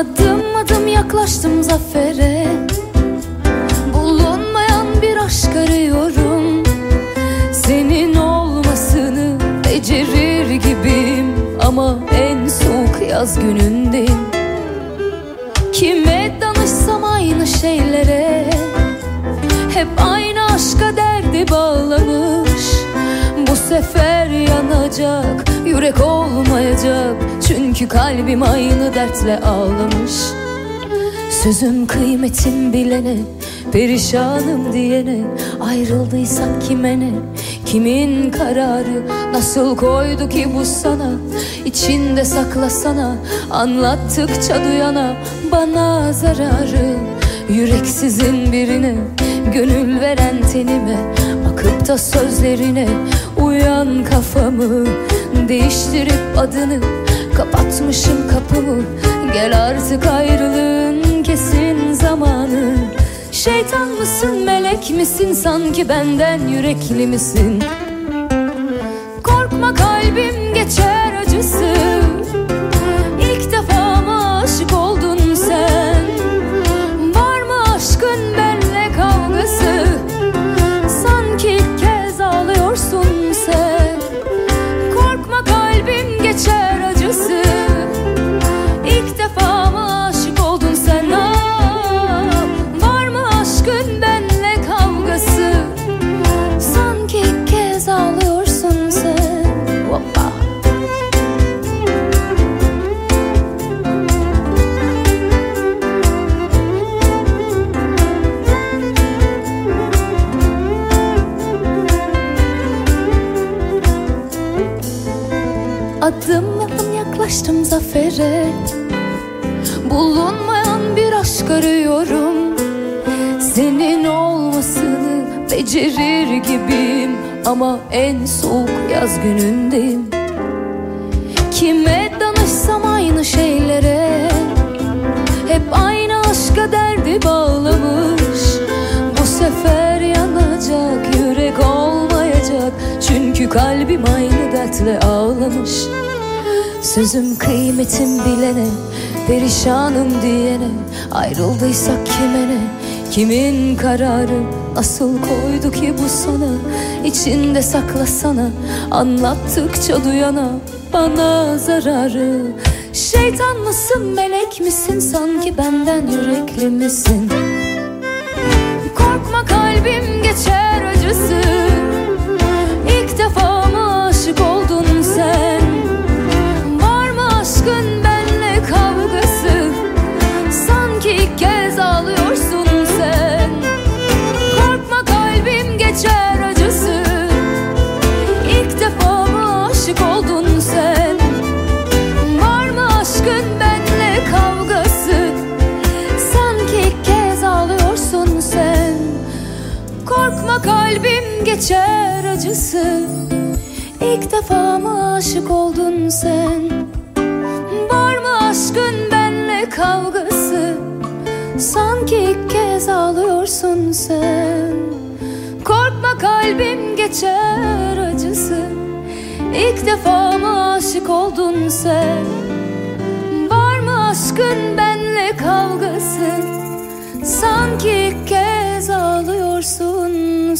Adım adım yaklaştım zafere. Bulunmayan bir aşk arıyorum. Senin olmasını becerir gibiyim. Ama en soğuk yaz günündeyim. Kime danışsam aynı şeylere. Hep aynı aşka derdi bağlamış Bu sefer yanacak Yürek olmayacak. Çünkü kalbim aynı dertle ağlamış. Sözüm kıymetim bilene Perişanım diyene Ayrıldıysak kime ne Kimin kararı Nasıl koydu ki bu sana? İçinde saklasana Anlattıkça duyana Bana zararı. Yüreksizin birine Gönül veren tenime Bakıp da sözlerine Uyan kafamı Değiştirip adını Kapatmışım kapımı. Gel artık ayrılığın kesin zamanı. Şeytan mısın melek misin? Sanki benden yürekli misin? Korkma kalbim Adım adım yaklaştım zafere. Bulunmayan bir aşk arıyorum. Senin olmasını becerir gibiyim. Ama en soğuk yaz günündeyim. Kime danışsam dertle ağlamış. Sözüm kıymetim bilene Perişanım diyene Ayrıldıysak kime ne? Kimin kararı Nasıl koydu ki bu sana? İçinde saklasana Anlattıkça duyana Bana zararı. Şeytan mısın melek misin? Sanki benden yürekli misin? Korkma kalbim geçer acısı geçer acısı. İlk defa mı aşık oldun sen? Var mı aşkın benle kavgası? Sanki ilk kez ağlıyorsun sen. Korkma kalbim geçer acısı. İlk defa mı aşık oldun sen? Var mı aşkın benle kavgası? Sanki ilk kez ağlıyorsun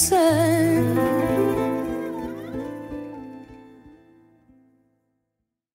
sun